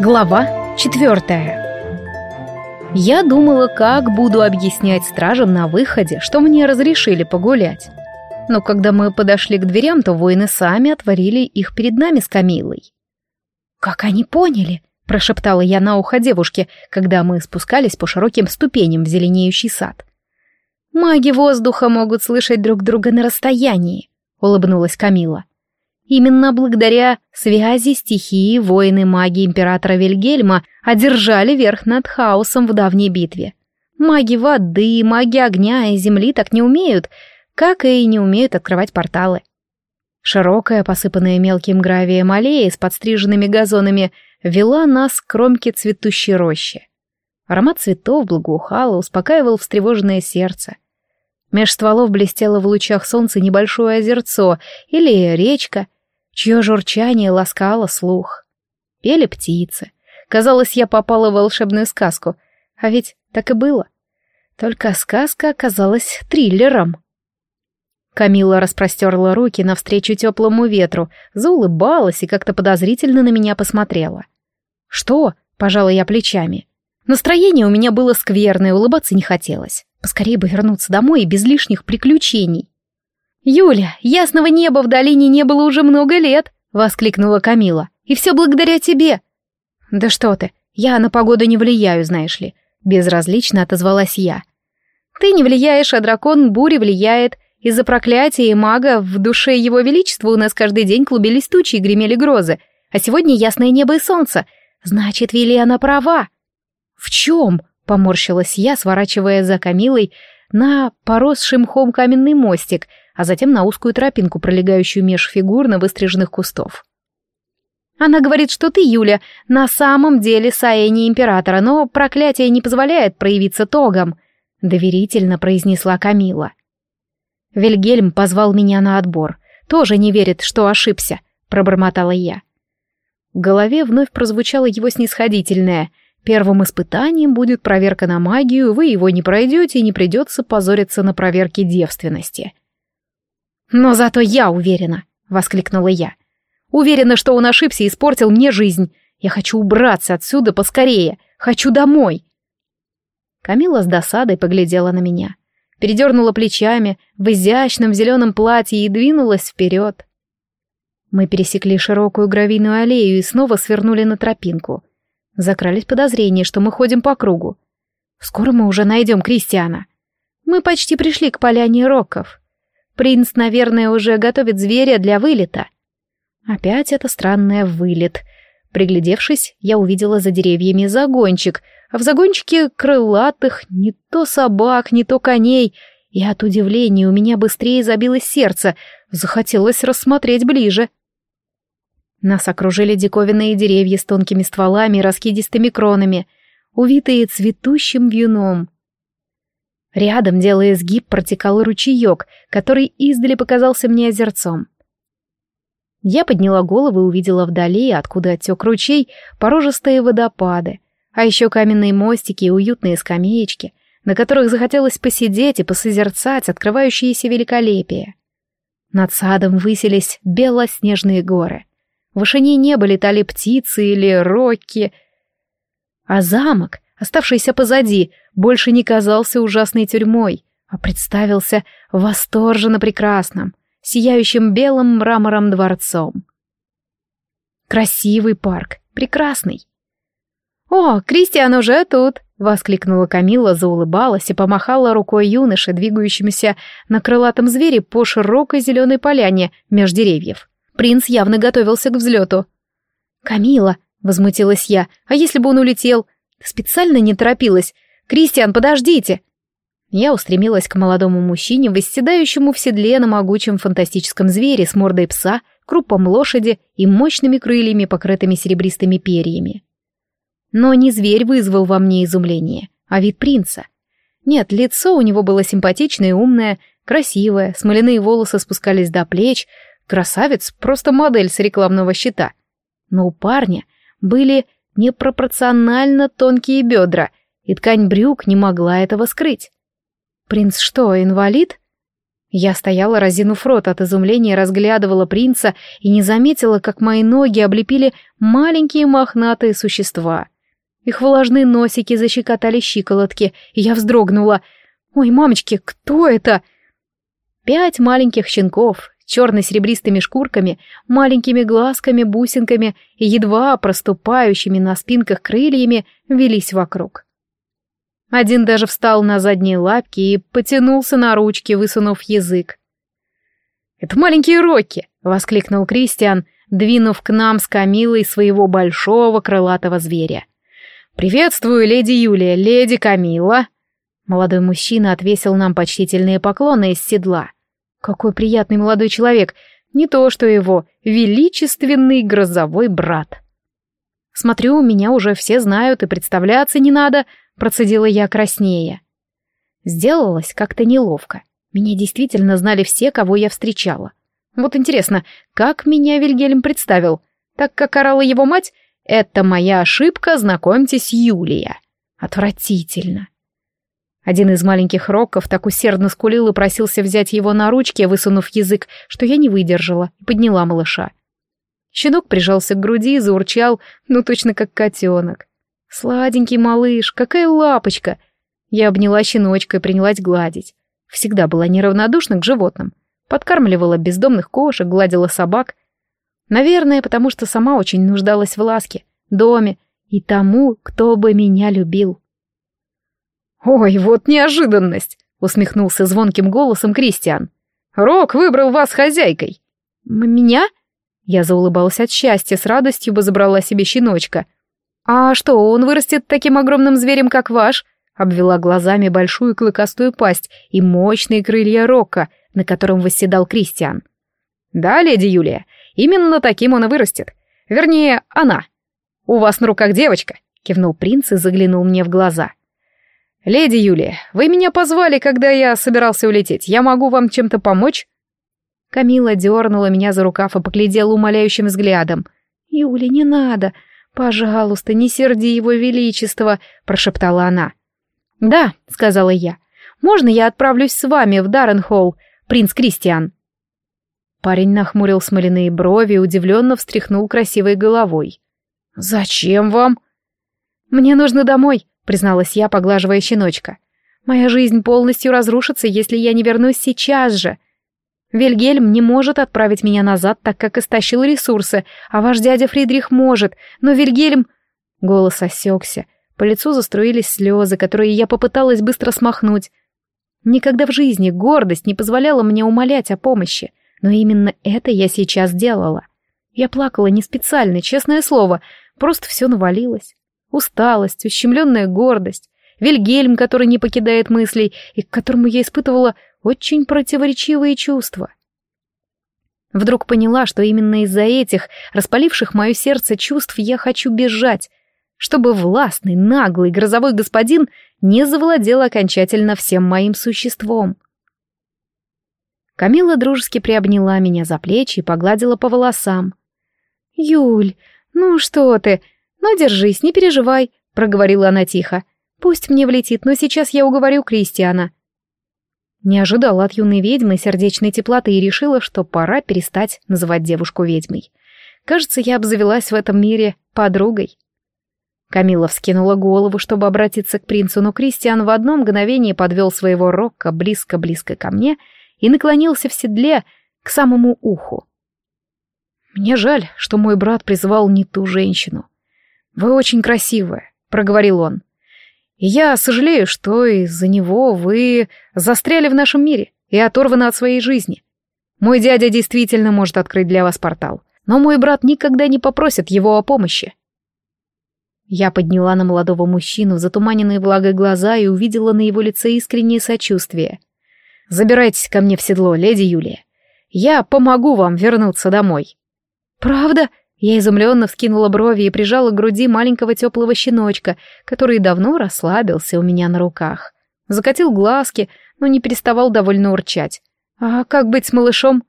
Глава четвертая Я думала, как буду объяснять стражам на выходе, что мне разрешили погулять. Но когда мы подошли к дверям, то воины сами отворили их перед нами с Камилой. «Как они поняли?» — прошептала я на ухо девушке, когда мы спускались по широким ступеням в зеленеющий сад. «Маги воздуха могут слышать друг друга на расстоянии», — улыбнулась Камила. Именно благодаря связи стихии воины маги императора Вильгельма одержали верх над хаосом в давней битве. Маги воды, маги огня и земли так не умеют, как и не умеют открывать порталы. Широкая, посыпанная мелким гравием аллея с подстриженными газонами вела нас к кромке цветущей рощи. Аромат цветов благоухал и успокаивал встревоженное сердце. Меж стволов блестело в лучах солнца небольшое озерцо или речка — чье журчание ласкало слух. Пели птицы. Казалось, я попала в волшебную сказку. А ведь так и было. Только сказка оказалась триллером. Камила распростерла руки навстречу теплому ветру, заулыбалась и как-то подозрительно на меня посмотрела. «Что?» — пожала я плечами. Настроение у меня было скверное, улыбаться не хотелось. Поскорее бы вернуться домой и без лишних приключений. «Юля, ясного неба в долине не было уже много лет!» — воскликнула Камила. «И все благодаря тебе!» «Да что ты, я на погоду не влияю, знаешь ли», — безразлично отозвалась я. «Ты не влияешь, а дракон бури влияет. Из-за проклятия и мага в душе его величества у нас каждый день клубились тучи и гремели грозы. А сегодня ясное небо и солнце. Значит, Вилиана права». «В чем?» — поморщилась я, сворачивая за Камилой на поросший мхом каменный мостик — а затем на узкую тропинку, пролегающую меж фигурно выстриженных кустов. Она говорит, что ты, Юля, на самом деле Саэни императора, но проклятие не позволяет проявиться тогом, доверительно произнесла Камила. Вильгельм позвал меня на отбор. Тоже не верит, что ошибся, пробормотала я. В голове вновь прозвучало его снисходительное. Первым испытанием будет проверка на магию, вы его не пройдете и не придется позориться на проверке девственности. «Но зато я уверена», — воскликнула я. «Уверена, что он ошибся и испортил мне жизнь. Я хочу убраться отсюда поскорее. Хочу домой». Камила с досадой поглядела на меня, передернула плечами в изящном зеленом платье и двинулась вперед. Мы пересекли широкую гравийную аллею и снова свернули на тропинку. Закрались подозрения, что мы ходим по кругу. Скоро мы уже найдем Кристиана. Мы почти пришли к поляне роков. Принц, наверное, уже готовит зверя для вылета. Опять это странное вылет. Приглядевшись, я увидела за деревьями загончик, а в загончике крылатых не то собак, не то коней, и от удивления у меня быстрее забилось сердце, захотелось рассмотреть ближе. Нас окружили диковинные деревья с тонкими стволами и раскидистыми кронами, увитые цветущим вьюном. Рядом, делая изгиб, протекал ручеек, который издали показался мне озерцом. Я подняла голову и увидела вдали, откуда оттек ручей, порожистые водопады, а еще каменные мостики и уютные скамеечки, на которых захотелось посидеть и посозерцать открывающееся великолепие. Над садом высились белоснежные горы. В вышине неба летали птицы или рокки, а замок, оставшийся позади, больше не казался ужасной тюрьмой, а представился восторженно прекрасным, сияющим белым мрамором дворцом. Красивый парк, прекрасный. «О, Кристиан уже тут!» — воскликнула Камила, заулыбалась и помахала рукой юноше, двигающемуся на крылатом звере по широкой зеленой поляне меж деревьев. Принц явно готовился к взлету. «Камила!» — возмутилась я. «А если бы он улетел? Специально не торопилась. «Кристиан, подождите!» Я устремилась к молодому мужчине, восседающему в седле на могучем фантастическом звере с мордой пса, крупом лошади и мощными крыльями, покрытыми серебристыми перьями. Но не зверь вызвал во мне изумление, а вид принца. Нет, лицо у него было симпатичное и умное, красивое, смоляные волосы спускались до плеч, красавец, просто модель с рекламного щита. Но у парня были непропорционально тонкие бедра — и ткань брюк не могла этого скрыть. Принц что, инвалид? Я стояла, разинув рот от изумления, разглядывала принца и не заметила, как мои ноги облепили маленькие мохнатые существа. Их влажные носики защекотали щиколотки, и я вздрогнула. «Ой, мамочки, кто это?» Пять маленьких щенков, черно-серебристыми шкурками, маленькими глазками, бусинками и едва проступающими на спинках крыльями, велись вокруг. Один даже встал на задние лапки и потянулся на ручки, высунув язык. «Это маленькие Рокки!» — воскликнул Кристиан, двинув к нам с Камилой своего большого крылатого зверя. «Приветствую, леди Юлия, леди Камила!» Молодой мужчина отвесил нам почтительные поклоны из седла. Какой приятный молодой человек, не то что его величественный грозовой брат. Смотрю, меня уже все знают и представляться не надо, процедила я краснее. Сделалось как-то неловко. Меня действительно знали все, кого я встречала. Вот интересно, как меня Вильгельм представил? Так как орала его мать, это моя ошибка, знакомьтесь, Юлия. Отвратительно. Один из маленьких роков так усердно скулил и просился взять его на ручки, высунув язык, что я не выдержала и подняла малыша. Щенок прижался к груди и заурчал, ну точно как котенок. Сладенький малыш, какая лапочка! Я обняла щеночка и принялась гладить. Всегда была неравнодушна к животным. Подкармливала бездомных кошек, гладила собак. Наверное, потому что сама очень нуждалась в ласке, доме и тому, кто бы меня любил. «Ой, вот неожиданность!» — усмехнулся звонким голосом Кристиан. «Рок выбрал вас хозяйкой». «Меня?» Я заулыбалась от счастья, с радостью бы забрала себе щеночка — «А что, он вырастет таким огромным зверем, как ваш?» Обвела глазами большую клыкастую пасть и мощные крылья Рока, на котором восседал Кристиан. «Да, леди Юлия, именно таким он и вырастет. Вернее, она. У вас на руках девочка», — кивнул принц и заглянул мне в глаза. «Леди Юлия, вы меня позвали, когда я собирался улететь. Я могу вам чем-то помочь?» Камила дернула меня за рукав и поглядела умоляющим взглядом. «Юля, не надо. «Пожалуйста, не серди его величество», — прошептала она. «Да», — сказала я. «Можно я отправлюсь с вами в Дарренхолл, принц Кристиан?» Парень нахмурил смоляные брови и удивленно встряхнул красивой головой. «Зачем вам?» «Мне нужно домой», — призналась я, поглаживая щеночка. «Моя жизнь полностью разрушится, если я не вернусь сейчас же. Вильгельм не может отправить меня назад, так как истощил ресурсы, а ваш дядя Фридрих может, но Вильгельм...» Голос осекся, по лицу заструились слезы, которые я попыталась быстро смахнуть. Никогда в жизни гордость не позволяла мне умолять о помощи, но именно это я сейчас делала. Я плакала не специально, честное слово, просто все навалилось. Усталость, ущемленная гордость, Вильгельм, который не покидает мыслей и к которому я испытывала очень противоречивые чувства. Вдруг поняла, что именно из-за этих, распаливших мое сердце чувств, я хочу бежать, чтобы властный, наглый, грозовой господин не завладел окончательно всем моим существом. Камила дружески приобняла меня за плечи и погладила по волосам. «Юль, ну что ты? Ну, держись, не переживай», — проговорила она тихо. «Пусть мне влетит, но сейчас я уговорю Кристиана. Не ожидала от юной ведьмы сердечной теплоты и решила, что пора перестать называть девушку ведьмой. Кажется, я обзавелась в этом мире подругой. Камила вскинула голову, чтобы обратиться к принцу, но Кристиан в одно мгновение подвел своего рока близко-близко ко мне и наклонился в седле к самому уху. «Мне жаль, что мой брат призвал не ту женщину. Вы очень красивая», — проговорил он. И я сожалею, что из-за него вы застряли в нашем мире и оторваны от своей жизни. Мой дядя действительно может открыть для вас портал, но мой брат никогда не попросит его о помощи. Я подняла на молодого мужчину затуманенные влагой глаза и увидела на его лице искреннее сочувствие. «Забирайтесь ко мне в седло, леди Юлия. Я помогу вам вернуться домой». «Правда?» Я изумленно вскинула брови и прижала к груди маленького теплого щеночка, который давно расслабился у меня на руках. Закатил глазки, но не переставал довольно урчать. «А как быть с малышом?»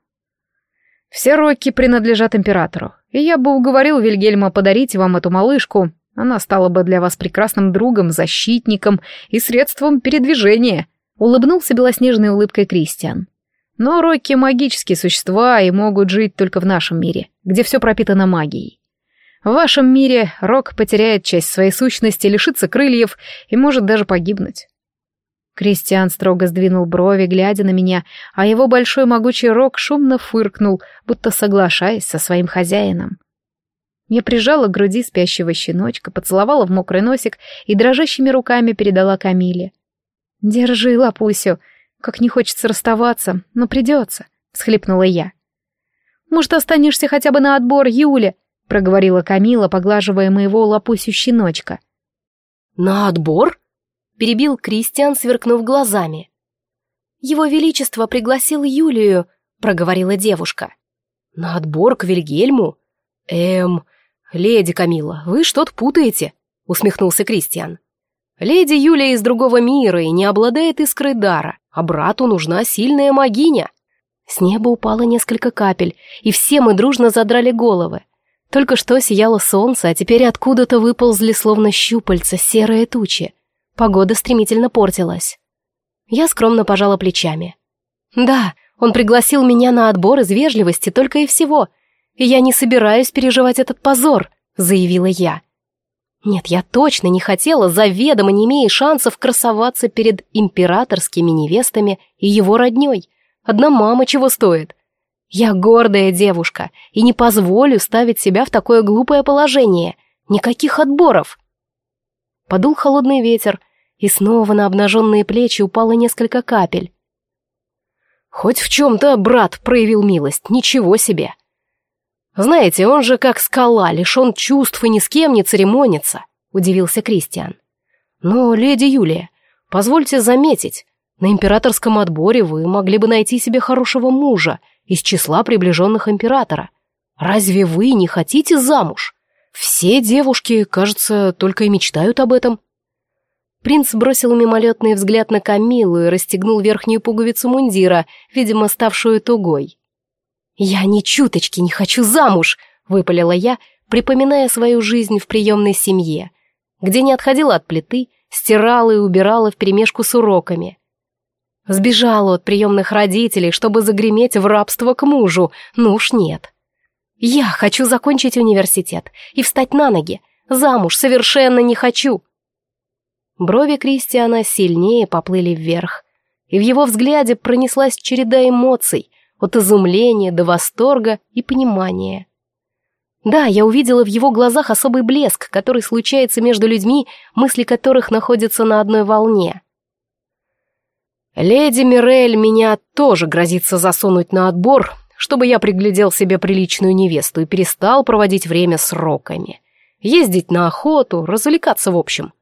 «Все роки принадлежат императору, и я бы уговорил Вильгельма подарить вам эту малышку. Она стала бы для вас прекрасным другом, защитником и средством передвижения», Улыбнулся белоснежной улыбкой Кристиан. Но Рокки — магические существа и могут жить только в нашем мире, где все пропитано магией. В вашем мире Рок потеряет часть своей сущности, лишится крыльев и может даже погибнуть. Кристиан строго сдвинул брови, глядя на меня, а его большой могучий рог шумно фыркнул, будто соглашаясь со своим хозяином. Я прижала к груди спящего щеночка, поцеловала в мокрый носик и дрожащими руками передала Камиле. «Держи, лапусю, как не хочется расставаться, но придется», — всхлипнула я. «Может, останешься хотя бы на отбор, Юля?» — проговорила Камила, поглаживая моего лапусю щеночка. «На отбор?» — перебил Кристиан, сверкнув глазами. «Его Величество пригласил Юлию», — проговорила девушка. «На отбор к Вильгельму? Эм, леди Камила, вы что-то путаете», — усмехнулся Кристиан. Леди Юлия из другого мира и не обладает искрой дара, а брату нужна сильная магиня. С неба упало несколько капель, и все мы дружно задрали головы. Только что сияло солнце, а теперь откуда-то выползли словно щупальца серые тучи. Погода стремительно портилась. Я скромно пожала плечами. Да, он пригласил меня на отбор из вежливости только и всего. И я не собираюсь переживать этот позор, заявила я. Нет, я точно не хотела, заведомо не имея шансов красоваться перед императорскими невестами и его роднёй. Одна мама чего стоит. Я гордая девушка и не позволю ставить себя в такое глупое положение. Никаких отборов. Подул холодный ветер, и снова на обнаженные плечи упало несколько капель. Хоть в чем-то брат проявил милость, ничего себе. «Знаете, он же как скала, лишен чувств и ни с кем не церемонится», — удивился Кристиан. «Но, леди Юлия, позвольте заметить, на императорском отборе вы могли бы найти себе хорошего мужа из числа приближенных императора. Разве вы не хотите замуж? Все девушки, кажется, только и мечтают об этом». Принц бросил мимолетный взгляд на Камилу и расстегнул верхнюю пуговицу мундира, видимо, ставшую тугой. «Я ни чуточки не хочу замуж!» — выпалила я, припоминая свою жизнь в приемной семье, где не отходила от плиты, стирала и убирала вперемешку с уроками. Сбежала от приемных родителей, чтобы загреметь в рабство к мужу, ну уж нет. Я хочу закончить университет и встать на ноги, замуж совершенно не хочу. Брови Кристиана сильнее поплыли вверх, и в его взгляде пронеслась череда эмоций, от изумления до восторга и понимания. Да, я увидела в его глазах особый блеск, который случается между людьми, мысли которых находятся на одной волне. «Леди Мирель меня тоже грозится засунуть на отбор, чтобы я приглядел себе приличную невесту и перестал проводить время с роками. Ездить на охоту, развлекаться в общем.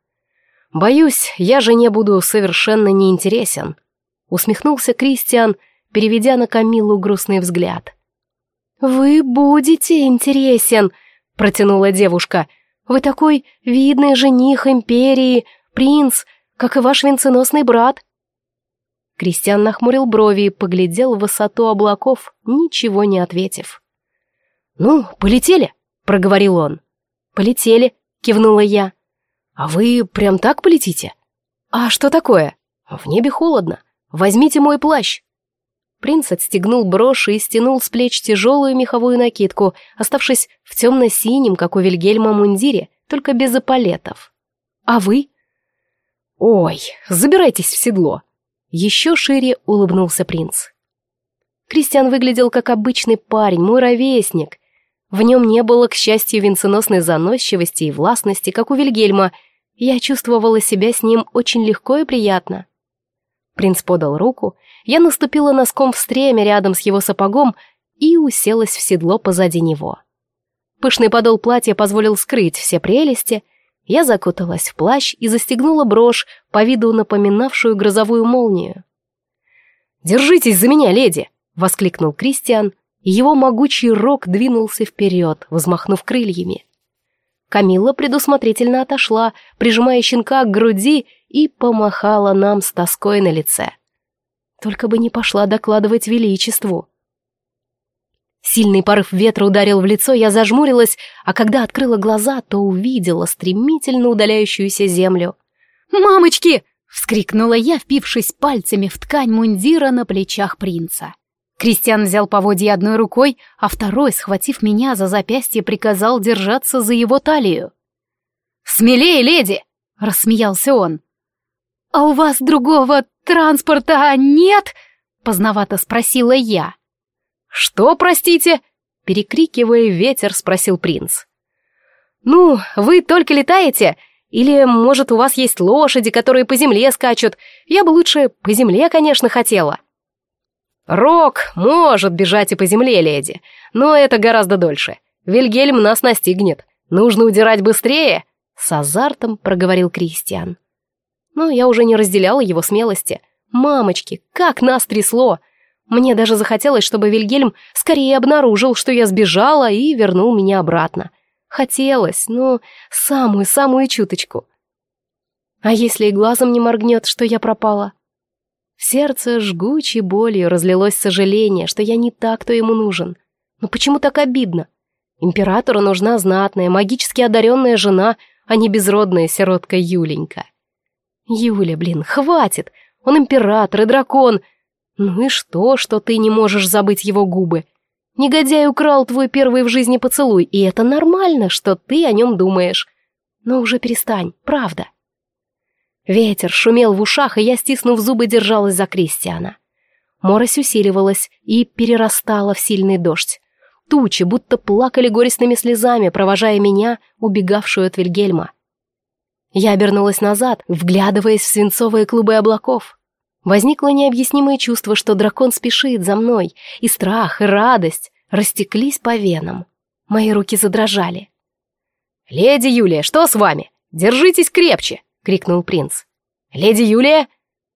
Боюсь, я же не буду совершенно неинтересен», — усмехнулся Кристиан, — переведя на Камилу грустный взгляд. «Вы будете интересен», — протянула девушка. «Вы такой видный жених империи, принц, как и ваш венценосный брат». Кристиан нахмурил брови и поглядел в высоту облаков, ничего не ответив. «Ну, полетели», — проговорил он. «Полетели», — кивнула я. «А вы прям так полетите?» «А что такое?» «В небе холодно. Возьмите мой плащ». Принц отстегнул брошь и стянул с плеч тяжелую меховую накидку, оставшись в темно-синем, как у Вильгельма, мундире, только без эполетов. «А вы?» «Ой, забирайтесь в седло!» Еще шире улыбнулся принц. Кристиан выглядел как обычный парень, мой ровесник. В нем не было, к счастью, венценосной заносчивости и властности, как у Вильгельма. Я чувствовала себя с ним очень легко и приятно. Принц подал руку, я наступила носком в стреме рядом с его сапогом и уселась в седло позади него. Пышный подол платья позволил скрыть все прелести. Я закуталась в плащ и застегнула брошь, по виду напоминавшую грозовую молнию. «Держитесь за меня, леди!» — воскликнул Кристиан, и его могучий рог двинулся вперед, взмахнув крыльями. Камилла предусмотрительно отошла, прижимая щенка к груди и помахала нам с тоской на лице. Только бы не пошла докладывать величеству. Сильный порыв ветра ударил в лицо, я зажмурилась, а когда открыла глаза, то увидела стремительно удаляющуюся землю. «Мамочки!» Вскрикнула я, впившись пальцами в ткань мундира на плечах принца. Кристиан взял поводья одной рукой, а второй, схватив меня за запястье, приказал держаться за его талию. «Смелее, леди!» — рассмеялся он. «А у вас другого транспорта нет?» — поздновато спросила я. «Что, простите?» — перекрикивая ветер, спросил принц. «Ну, вы только летаете? Или, может, у вас есть лошади, которые по земле скачут? Я бы лучше по земле, конечно, хотела». «Рок может бежать и по земле, леди, но это гораздо дольше. Вильгельм нас настигнет. Нужно удирать быстрее», — с азартом проговорил Кристиан. Но я уже не разделяла его смелости. «Мамочки, как нас трясло!» Мне даже захотелось, чтобы Вильгельм скорее обнаружил, что я сбежала и вернул меня обратно. Хотелось, но самую-самую чуточку. А если и глазом не моргнет, что я пропала? В сердце жгучей болью разлилось сожаление, что я не та, кто ему нужен. Но почему так обидно? Императору нужна знатная, магически одаренная жена, а не безродная сиротка Юленька. Юля, блин, хватит! Он император и дракон. Ну и что, что ты не можешь забыть его губы? Негодяй украл твой первый в жизни поцелуй, и это нормально, что ты о нем думаешь. Но уже перестань, правда. Ветер шумел в ушах, и я, стиснув зубы, держалась за Кристиана. Морось усиливалась и перерастала в сильный дождь. Тучи будто плакали горестными слезами, провожая меня, убегавшую от Вильгельма. Я обернулась назад, вглядываясь в свинцовые клубы облаков. Возникло необъяснимое чувство, что дракон спешит за мной, и страх, и радость растеклись по венам. Мои руки задрожали. «Леди Юлия, что с вами? Держитесь крепче!» — крикнул принц. «Леди Юлия!»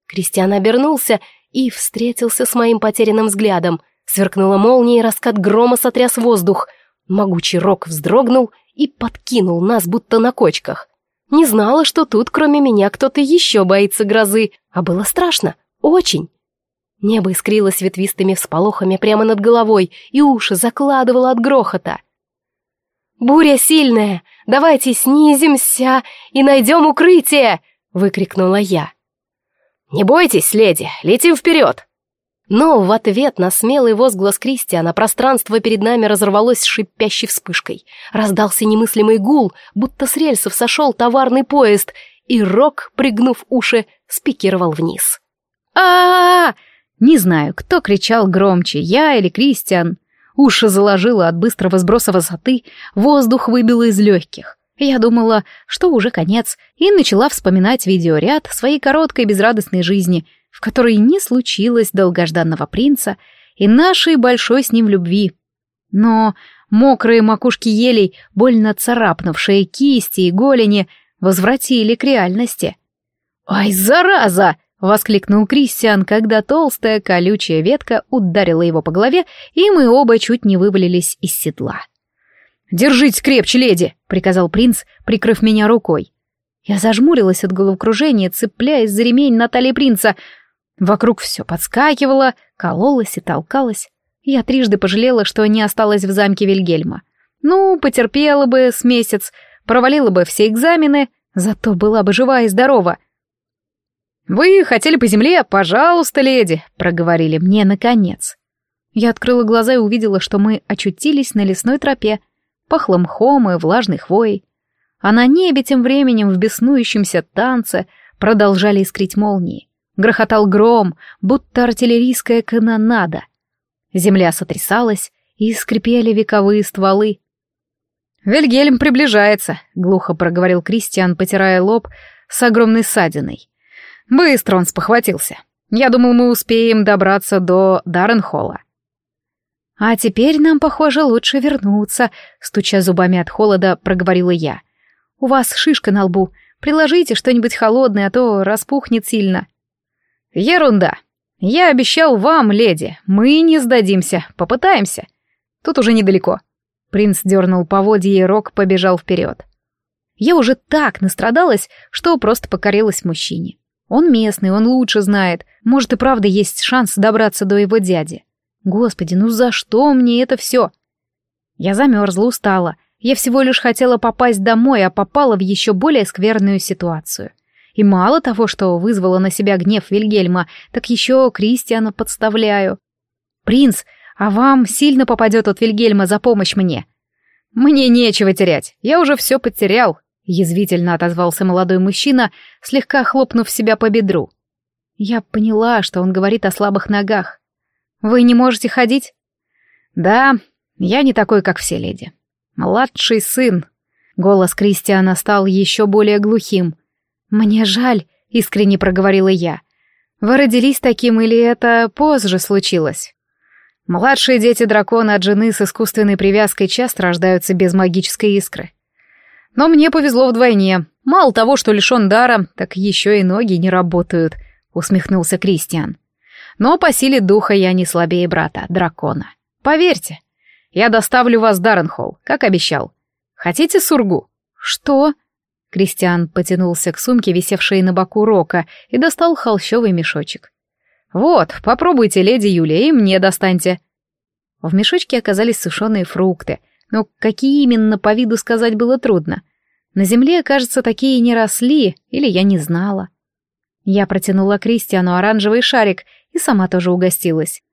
Кристиан обернулся и встретился с моим потерянным взглядом. Сверкнула молния, и раскат грома сотряс воздух. Могучий рог вздрогнул и подкинул нас, будто на кочках. Не знала, что тут, кроме меня, кто-то еще боится грозы, а было страшно, очень. Небо искрилось ветвистыми всполохами прямо над головой, и уши закладывало от грохота. «Буря сильная! Давайте снизимся и найдем укрытие!» — выкрикнула я. «Не бойтесь, леди, летим вперед!» Но в ответ на смелый возглас Кристиана пространство перед нами разорвалось шипящей вспышкой. Раздался немыслимый гул, будто с рельсов сошел товарный поезд, и Рок, пригнув уши, спикировал вниз. а, -а, -а Не знаю, кто кричал громче, я или Кристиан. Уши заложило от быстрого сброса высоты, воздух выбило из легких. Я думала, что уже конец, и начала вспоминать видеоряд своей короткой безрадостной жизни — в которой не случилось долгожданного принца и нашей большой с ним любви. Но мокрые макушки елей, больно царапнувшие кисти и голени, возвратили к реальности. «Ай, зараза!» — воскликнул Кристиан, когда толстая колючая ветка ударила его по голове, и мы оба чуть не вывалились из седла. «Держитесь крепче, леди!» — приказал принц, прикрыв меня рукой. Я зажмурилась от головокружения, цепляясь за ремень на талии принца, Вокруг все подскакивало, кололось и толкалось. Я трижды пожалела, что не осталась в замке Вильгельма. Ну, потерпела бы с месяц, провалила бы все экзамены, зато была бы жива и здорова. «Вы хотели по земле? Пожалуйста, леди!» — проговорили мне наконец. Я открыла глаза и увидела, что мы очутились на лесной тропе, пахло мхом и влажной хвоей. А на небе тем временем в беснующемся танце продолжали искрить молнии. Грохотал гром, будто артиллерийская канонада. Земля сотрясалась, и скрипели вековые стволы. «Вильгельм приближается», — глухо проговорил Кристиан, потирая лоб с огромной ссадиной. «Быстро он спохватился. Я думал, мы успеем добраться до Дарренхолла». «А теперь нам, похоже, лучше вернуться», — стуча зубами от холода, проговорила я. «У вас шишка на лбу. Приложите что-нибудь холодное, а то распухнет сильно». «Ерунда. Я обещал вам, леди, мы не сдадимся, попытаемся. Тут уже недалеко». Принц дернул поводья, и Рок побежал вперед. Я уже так настрадалась, что просто покорилась мужчине. Он местный, он лучше знает. Может и правда есть шанс добраться до его дяди. Господи, ну за что мне это все? Я замерзла, устала. Я всего лишь хотела попасть домой, а попала в еще более скверную ситуацию. И мало того, что вызвала на себя гнев Вильгельма, так еще Кристиана подставляю. «Принц, а вам сильно попадет от Вильгельма за помощь мне?» «Мне нечего терять, я уже все потерял», — язвительно отозвался молодой мужчина, слегка хлопнув себя по бедру. Я поняла, что он говорит о слабых ногах. «Вы не можете ходить?» «Да, я не такой, как все леди. Младший сын». Голос Кристиана стал еще более глухим. «Мне жаль», — искренне проговорила я. «Вы родились таким или это позже случилось?» Младшие дети дракона от жены с искусственной привязкой часто рождаются без магической искры. Но мне повезло вдвойне. Мало того, что лишен дара, так еще и ноги не работают, усмехнулся Кристиан. Но по силе духа я не слабее брата, дракона. Поверьте, я доставлю вас в Дарренхолл, как обещал. Хотите сургу? Что? Кристиан потянулся к сумке, висевшей на боку Рока, и достал холщовый мешочек. «Вот, попробуйте, леди Юлия, и мне достаньте». В мешочке оказались сушеные фрукты, но какие именно по виду сказать было трудно. На земле, кажется, такие не росли, или я не знала. Я протянула Кристиану оранжевый шарик и сама тоже угостилась.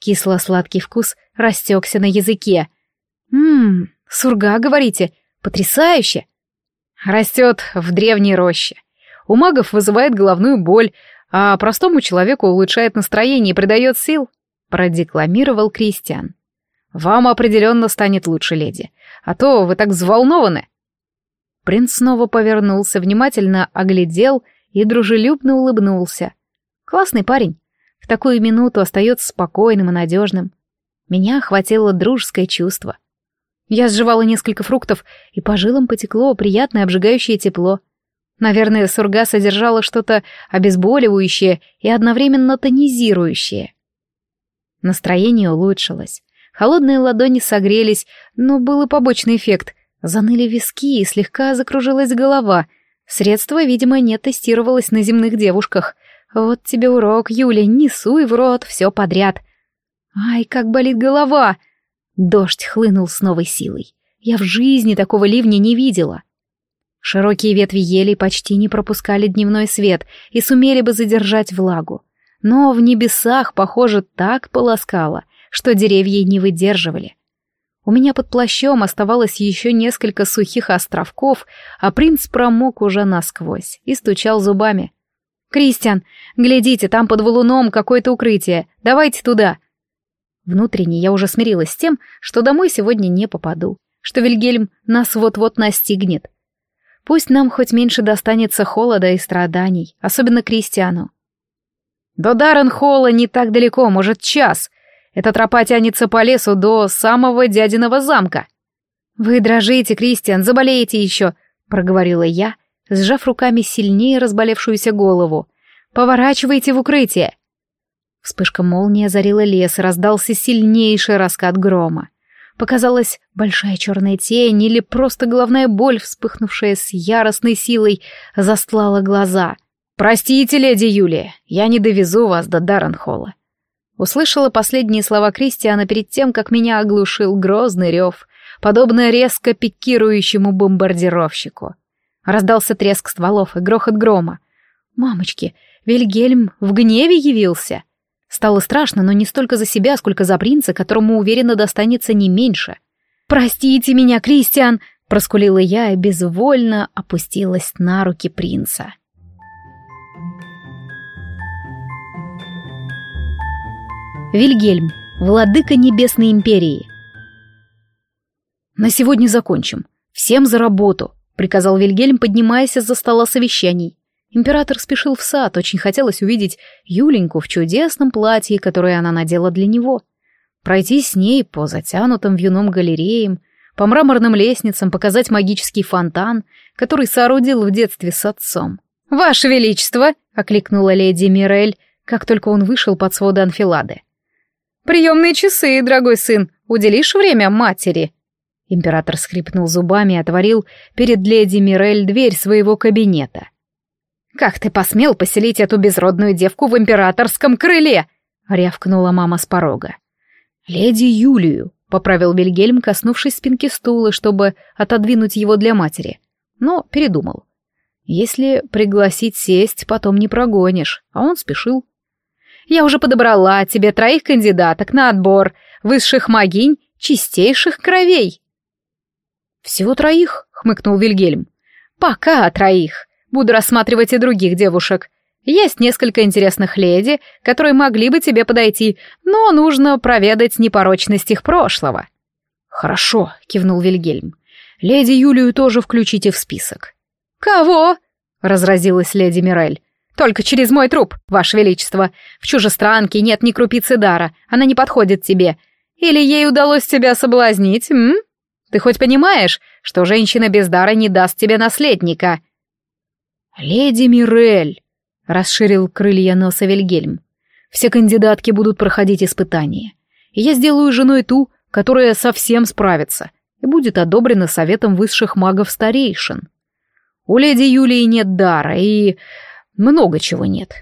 Кисло-сладкий вкус растекся на языке. «Ммм, сурга, говорите, потрясающе!» Растет в древней роще. У магов вызывает головную боль, а простому человеку улучшает настроение и придает сил, продекламировал Кристиан. Вам определенно станет лучше, леди, а то вы так взволнованы. Принц снова повернулся, внимательно оглядел и дружелюбно улыбнулся. Классный парень. В такую минуту остается спокойным и надежным. Меня охватило дружеское чувство. Я сживала несколько фруктов, и по жилам потекло приятное обжигающее тепло. Наверное, сурга содержала что-то обезболивающее и одновременно тонизирующее. Настроение улучшилось. Холодные ладони согрелись, но был и побочный эффект. Заныли виски и слегка закружилась голова. Средство, видимо, не тестировалось на земных девушках. Вот тебе урок, Юля, не суй в рот все подряд. Ай, как болит голова! Дождь хлынул с новой силой. Я в жизни такого ливня не видела. Широкие ветви ели почти не пропускали дневной свет и сумели бы задержать влагу. Но в небесах, похоже, так полоскало, что деревья не выдерживали. У меня под плащом оставалось еще несколько сухих островков, а принц промок уже насквозь и стучал зубами. «Кристиан, глядите, там под валуном какое-то укрытие. Давайте туда!» Внутренне я уже смирилась с тем, что домой сегодня не попаду, что Вильгельм нас вот-вот настигнет. Пусть нам хоть меньше достанется холода и страданий, особенно Кристиану. До Дарренхолла не так далеко, может, час. Эта тропа тянется по лесу до самого дядиного замка. «Вы дрожите, Кристиан, заболеете еще», — проговорила я, сжав руками сильнее разболевшуюся голову. «Поворачивайте в укрытие». Вспышка молнии озарила лес, раздался сильнейший раскат грома. Показалась большая черная тень или просто головная боль, вспыхнувшая с яростной силой, застлала глаза. «Простите, леди Юлия, я не довезу вас до Дарренхолла». Услышала последние слова Кристиана перед тем, как меня оглушил грозный рев, подобно резко пикирующему бомбардировщику. Раздался треск стволов и грохот грома. «Мамочки, Вильгельм в гневе явился!» Стало страшно, но не столько за себя, сколько за принца, которому уверенно достанется не меньше. «Простите меня, Кристиан!» — проскулила я и безвольно опустилась на руки принца. Вильгельм, владыка Небесной Империи. «На сегодня закончим. Всем за работу», — приказал Вильгельм, поднимаясь из-за стола совещаний. Император спешил в сад, очень хотелось увидеть Юленьку в чудесном платье, которое она надела для него. Пройти с ней по затянутым вьюном галереям, по мраморным лестницам, показать магический фонтан, который соорудил в детстве с отцом. «Ваше Величество!» — окликнула леди Мирель, как только он вышел под своды анфилады. «Приемные часы, дорогой сын, уделишь время матери?» Император скрипнул зубами и отворил перед леди Мирель дверь своего кабинета. «Как ты посмел поселить эту безродную девку в императорском крыле?» — рявкнула мама с порога. «Леди Юлию», — поправил Вильгельм, коснувшись спинки стула, чтобы отодвинуть его для матери. Но передумал. Если пригласить сесть, потом не прогонишь, а он спешил. Я уже подобрала тебе троих кандидаток на отбор, высших магинь, чистейших кровей. Всего троих, хмыкнул Вильгельм. Пока троих. Буду рассматривать и других девушек. Есть несколько интересных леди, которые могли бы тебе подойти, но нужно проведать непорочность их прошлого. Хорошо, кивнул Вильгельм. Леди Юлию тоже включите в список. Кого? разразилась леди Мирель. Только через мой труп, ваше величество. В чужестранке нет ни крупицы дара, она не подходит тебе. Или ей удалось тебя соблазнить, м? Ты хоть понимаешь, что женщина без дара не даст тебе наследника?» «Леди Мирель», — расширил крылья носа Вильгельм, — «все кандидатки будут проходить испытания, и я сделаю женой ту, которая совсем справится и будет одобрена советом высших магов-старейшин. У леди Юлии нет дара, и много чего нет.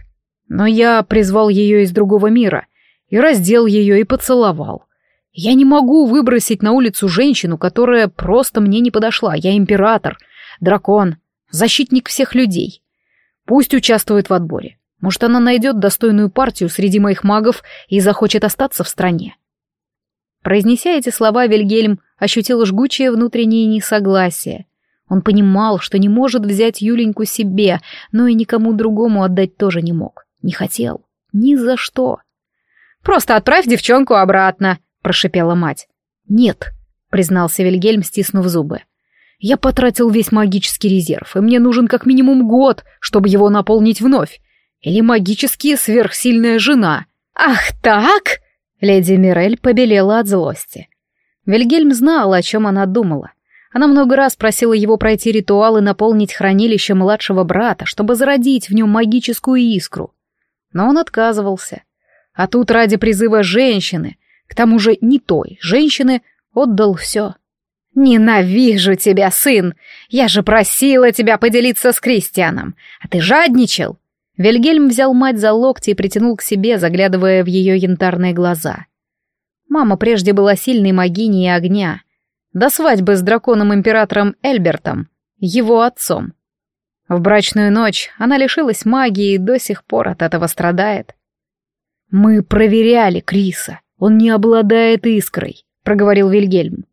Но я призвал ее из другого мира, и раздел ее, и поцеловал. Я не могу выбросить на улицу женщину, которая просто мне не подошла. Я император, дракон, защитник всех людей. Пусть участвует в отборе. Может, она найдет достойную партию среди моих магов и захочет остаться в стране. Произнеся эти слова, Вильгельм ощутил жгучее внутреннее несогласие. Он понимал, что не может взять Юленьку себе, но и никому другому отдать тоже не мог. Не хотел. Ни за что. «Просто отправь девчонку обратно», прошипела мать. «Нет», — признался Вильгельм, стиснув зубы. «Я потратил весь магический резерв, и мне нужен как минимум год, чтобы его наполнить вновь. Или магически сверхсильная жена». «Ах так?» — леди Мирель побелела от злости. Вильгельм знал, о чем она думала. Она много раз просила его пройти ритуал и наполнить хранилище младшего брата, чтобы зародить в нем магическую искру. Но он отказывался. А тут ради призыва женщины, к тому же не той женщины, отдал все. «Ненавижу тебя, сын! Я же просила тебя поделиться с Кристианом, а ты жадничал!» Вильгельм взял мать за локти и притянул к себе, заглядывая в ее янтарные глаза. Мама прежде была сильной магиней огня. До свадьбы с драконом-императором Эльбертом, его отцом. В брачную ночь она лишилась магии и до сих пор от этого страдает. «Мы проверяли Криса», он не обладает искрой», — проговорил Вильгельм.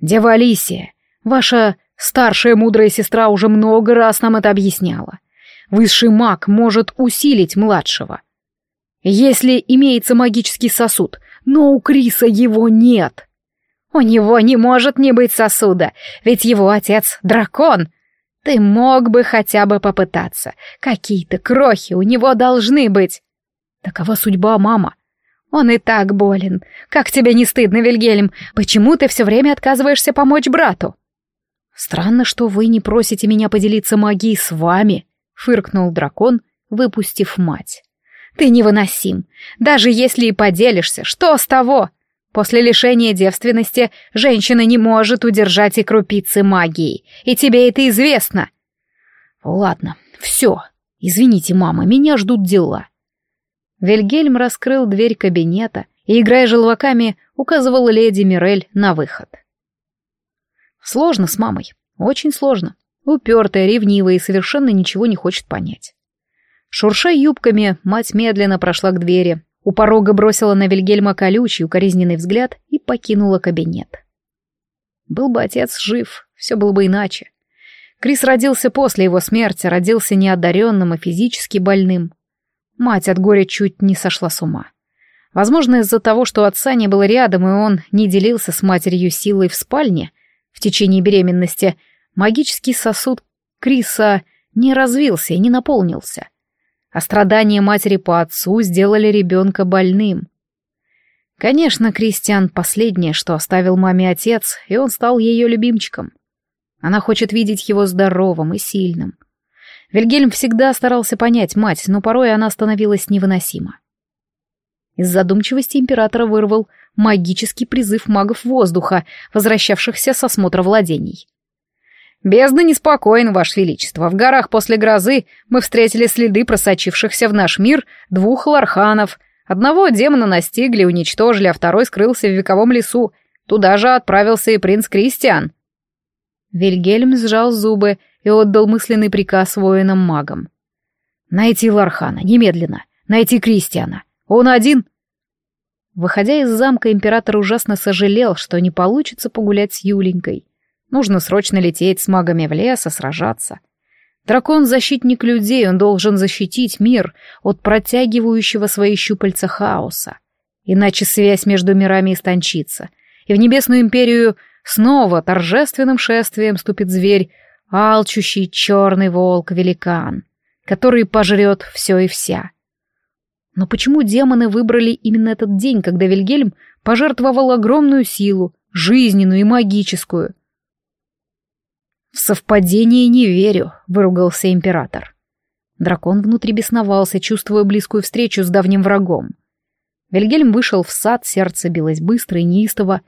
«Дева Алисия, ваша старшая мудрая сестра уже много раз нам это объясняла. Высший маг может усилить младшего. Если имеется магический сосуд, но у Криса его нет. У него не может не быть сосуда, ведь его отец — дракон. Ты мог бы хотя бы попытаться. Какие-то крохи у него должны быть. Такова судьба, мама. Он и так болен. Как тебе не стыдно, Вильгельм? Почему ты все время отказываешься помочь брату? Странно, что вы не просите меня поделиться магией с вами, фыркнул дракон, выпустив мать. Ты невыносим. Даже если и поделишься, что с того? После лишения девственности женщина не может удержать и крупицы магии, и тебе это известно. Ладно, все. Извините, мама, меня ждут дела. Вильгельм раскрыл дверь кабинета и, играя желваками, указывал леди Мирель на выход. Сложно с мамой, очень сложно. Упертая, ревнивая и совершенно ничего не хочет понять. Шурша юбками, мать медленно прошла к двери, у порога бросила на Вильгельма колючий, укоризненный взгляд и покинула кабинет. Был бы отец жив, все было бы иначе. Крис родился после его смерти, родился неодаренным и физически больным. Мать от горя чуть не сошла с ума. Возможно, из-за того, что отца не было рядом, и он не делился с матерью силой в спальне в течение беременности, магический сосуд Криса не развился и не наполнился. А страдания матери по отцу сделали ребенка больным. Конечно, Кристиан — последнее, что оставил маме отец, и он стал ее любимчиком. Она хочет видеть его здоровым и сильным — Вильгельм всегда старался понять мать, но порой она становилась невыносима. Из задумчивости императора вырвал магический призыв магов воздуха, возвращавшихся с осмотра владений. «Бездна неспокоен, Ваше Величество. В горах после грозы мы встретили следы просочившихся в наш мир двух ларханов. Одного демона настигли, уничтожили, а второй скрылся в вековом лесу. Туда же отправился и принц Кристиан». Вильгельм сжал зубы и отдал мысленный приказ воинам-магам. «Найти Лархана, немедленно! Найти Кристиана! Он один!» Выходя из замка, император ужасно сожалел, что не получится погулять с Юленькой. Нужно срочно лететь с магами в лес и сражаться. Дракон — защитник людей, он должен защитить мир от протягивающего свои щупальца хаоса. Иначе связь между мирами истончится, и в Небесную Империю снова торжественным шествием ступит зверь, алчущий черный волк-великан, который пожрет все и вся. Но почему демоны выбрали именно этот день, когда Вильгельм пожертвовал огромную силу, жизненную и магическую? «В совпадение не верю», — выругался император. Дракон внутри бесновался, чувствуя близкую встречу с давним врагом. Вильгельм вышел в сад, сердце билось быстро и неистово.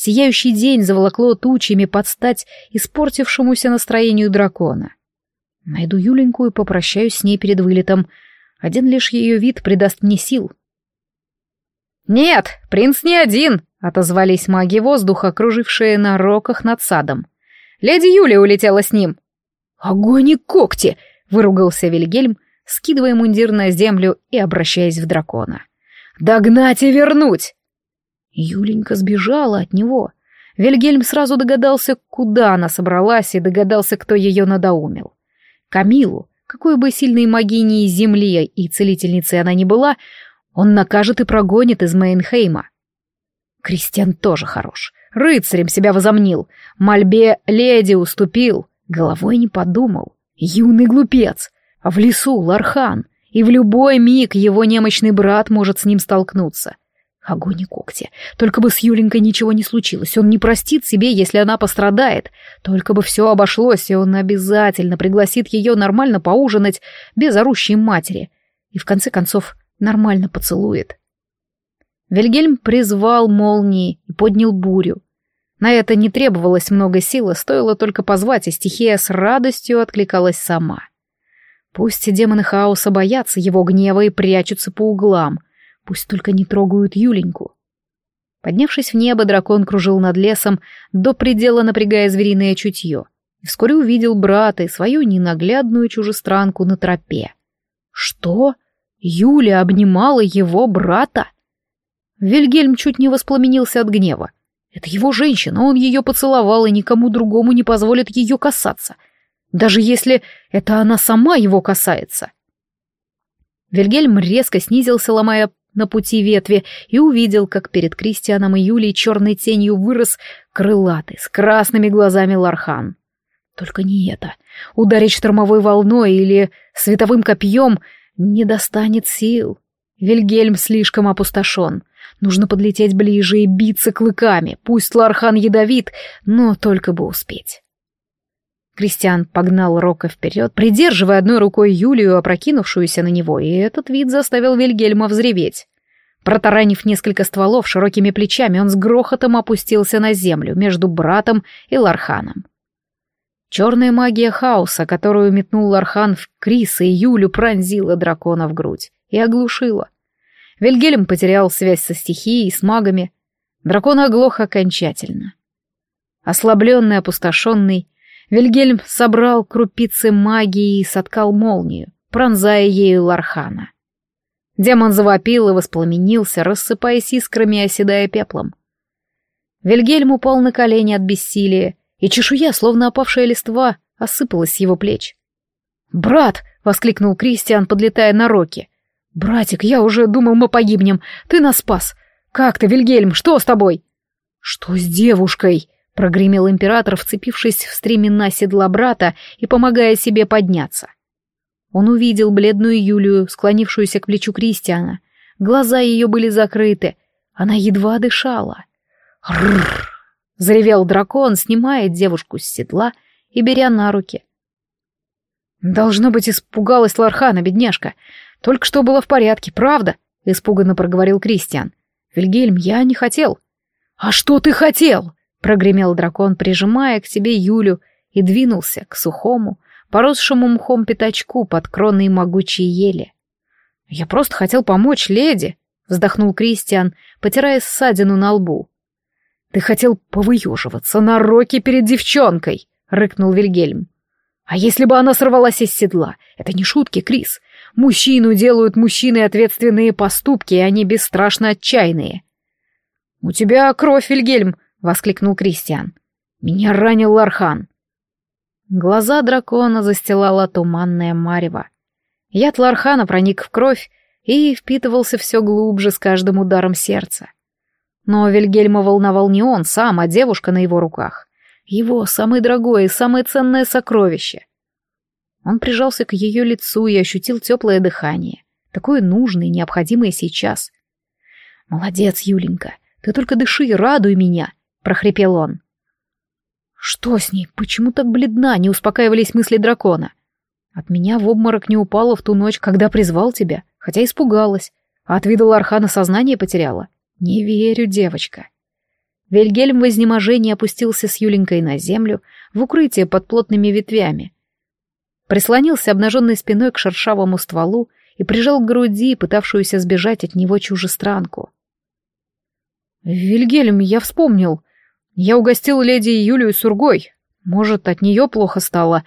Сияющий день заволокло тучами под стать испортившемуся настроению дракона. Найду Юленьку и попрощаюсь с ней перед вылетом. Один лишь ее вид придаст мне сил. «Нет, принц не один!» — отозвались маги воздуха, кружившие на роках над садом. «Леди Юлия улетела с ним!» «Огонь и когти!» — выругался Вильгельм, скидывая мундир на землю и обращаясь в дракона. «Догнать и вернуть!» Юленька сбежала от него. Вильгельм сразу догадался, куда она собралась, и догадался, кто ее надоумил. Камилу, какой бы сильной могиней земли и целительницей она ни была, он накажет и прогонит из Мейнхейма. Кристиан тоже хорош. Рыцарем себя возомнил. Мольбе леди уступил. Головой не подумал. Юный глупец. В лесу Лархан. И в любой миг его немощный брат может с ним столкнуться. — Огонь и когти. Только бы с Юленькой ничего не случилось. Он не простит себе, если она пострадает. Только бы все обошлось, и он обязательно пригласит ее нормально поужинать без орущей матери. И в конце концов нормально поцелует. Вильгельм призвал молнии и поднял бурю. На это не требовалось много силы, стоило только позвать, и стихия с радостью откликалась сама. Пусть демоны хаоса боятся его гнева и прячутся по углам — Пусть только не трогают Юленьку. Поднявшись в небо, дракон кружил над лесом, до предела напрягая звериное чутье, и вскоре увидел брата и свою ненаглядную чужестранку на тропе. Что? Юля обнимала его брата? Вильгельм чуть не воспламенился от гнева. Это его женщина, он ее поцеловал и никому другому не позволит ее касаться, даже если это она сама его касается. Вильгельм резко снизился, ломая на пути ветви и увидел, как перед Кристианом и Юлей черной тенью вырос крылатый, с красными глазами Лархан. Только не это. Ударить штормовой волной или световым копьем не достанет сил. Вильгельм слишком опустошен. Нужно подлететь ближе и биться клыками. Пусть Лархан ядовит, но только бы успеть. Кристиан погнал Рока вперед, придерживая одной рукой Юлию, опрокинувшуюся на него, и этот вид заставил Вильгельма взреветь. Протаранив несколько стволов широкими плечами, он с грохотом опустился на землю между братом и Ларханом. Черная магия хаоса, которую метнул Лархан в Криса и Юлю, пронзила дракона в грудь и оглушила. Вильгельм потерял связь со стихией и с магами. Дракон оглох окончательно. Ослабленный, опустошенный, Вильгельм собрал крупицы магии и соткал молнию, пронзая ею Лархана. Демон завопил и воспламенился, рассыпаясь искрами и оседая пеплом. Вильгельм упал на колени от бессилия, и чешуя, словно опавшая листва, осыпалась с его плеч. «Брат!» — воскликнул Кристиан, подлетая на Роки. «Братик, я уже думал, мы погибнем. Ты нас спас. Как ты, Вильгельм, что с тобой?» «Что с девушкой?» прогремел император, вцепившись в стремена седла брата и помогая себе подняться. Он увидел бледную Юлию, склонившуюся к плечу Кристиана. Глаза ее были закрыты, она едва дышала. «Рррр!» — заревел дракон, снимая девушку с седла и беря на руки. «Должно быть, испугалась Лархана, бедняжка. Только что было в порядке, правда?» — испуганно проговорил Кристиан. «Вильгельм, я не хотел». «А что ты хотел?» Прогремел дракон, прижимая к себе Юлю, и двинулся к сухому, поросшему мхом пятачку под кроной могучей ели. «Я просто хотел помочь леди», — вздохнул Кристиан, потирая ссадину на лбу. «Ты хотел повыеживаться на роке перед девчонкой», — рыкнул Вильгельм. А если бы она сорвалась из седла? Это не шутки, Крис. Мужчину делают мужчины ответственные поступки, и они бесстрашно отчаянные. «У тебя кровь, Вильгельм!» — воскликнул Кристиан. «Меня ранил Лархан». Глаза дракона застилала туманная марево. Яд Лархана проник в кровь и впитывался все глубже с каждым ударом сердца. Но Вильгельма волновал не он сам, а девушка на его руках. Его самое дорогое и самое ценное сокровище. Он прижался к ее лицу и ощутил теплое дыхание, такое нужное и необходимое сейчас. «Молодец, Юленька, ты только дыши и радуй меня», — прохрипел он. «Что с ней? Почему так бледна?» — не успокаивались мысли дракона. «От меня в обморок не упала в ту ночь, когда призвал тебя, хотя испугалась, а от вида Лархана сознание потеряла. Не верю, девочка». Вильгельм в изнеможении опустился с Юленькой на землю, в укрытие под плотными ветвями, прислонился обнаженной спиной к шершавому стволу и прижал к груди пытавшуюся сбежать от него чужестранку. «Вильгельм, я вспомнил. Я угостил леди Юлию сургой. Может, от нее плохо стало,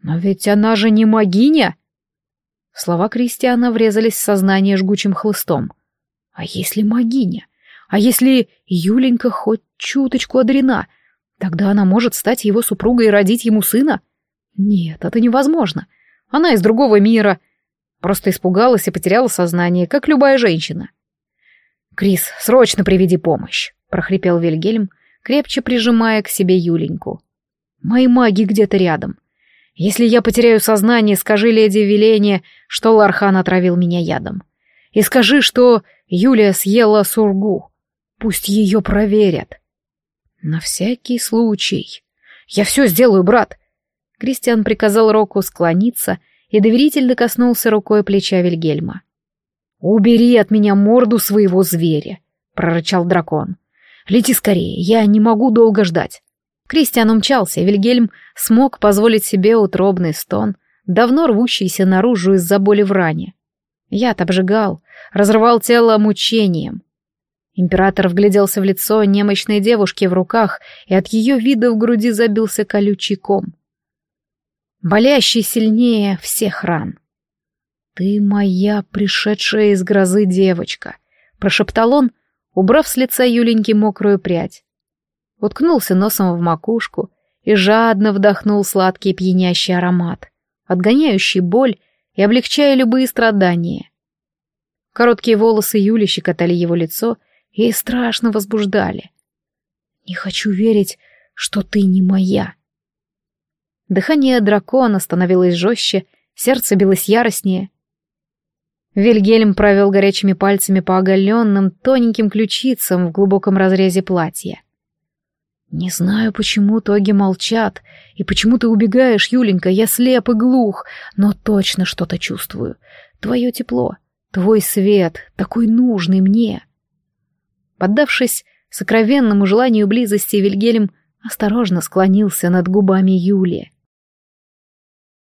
но ведь она же не магиня!» Слова Кристиана врезались в сознание жгучим хлыстом. «А если магиня? А если Юленька хоть чуточку одарена? Тогда она может стать его супругой и родить ему сына?» Нет, это невозможно. Она из другого мира. Просто испугалась и потеряла сознание, как любая женщина. «Крис, срочно приведи помощь», — прохрипел Вильгельм, крепче прижимая к себе Юленьку. «Мои маги где-то рядом. Если я потеряю сознание, скажи леди Веление, что Лархан отравил меня ядом. И скажи, что Юлия съела сургу. Пусть ее проверят». «На всякий случай. Я все сделаю, брат. Кристиан приказал Року склониться и доверительно коснулся рукой плеча Вильгельма. «Убери от меня морду своего зверя», — прорычал дракон. «Лети скорее, я не могу долго ждать». Кристиан умчался, и Вильгельм смог позволить себе утробный стон, давно рвущийся наружу из-за боли в ране. Яд обжигал, разрывал тело мучением. Император вгляделся в лицо немощной девушки в руках, и от ее вида в груди забился колючий ком болящий сильнее всех ран. «Ты моя пришедшая из грозы девочка», — прошептал он, убрав с лица Юленьки мокрую прядь. Уткнулся носом в макушку и жадно вдохнул сладкий пьянящий аромат, отгоняющий боль и облегчая любые страдания. Короткие волосы Юли щекотали его лицо и страшно возбуждали. «Не хочу верить, что ты не моя», Дыхание дракона становилось жестче, сердце билось яростнее. Вильгельм провел горячими пальцами по оголенным тоненьким ключицам в глубоком разрезе платья. «Не знаю, почему тоги молчат, и почему ты убегаешь, Юленька, я слеп и глух, но точно что-то чувствую. Твое тепло, твой свет, такой нужный мне». Поддавшись сокровенному желанию близости, Вильгельм осторожно склонился над губами Юлии.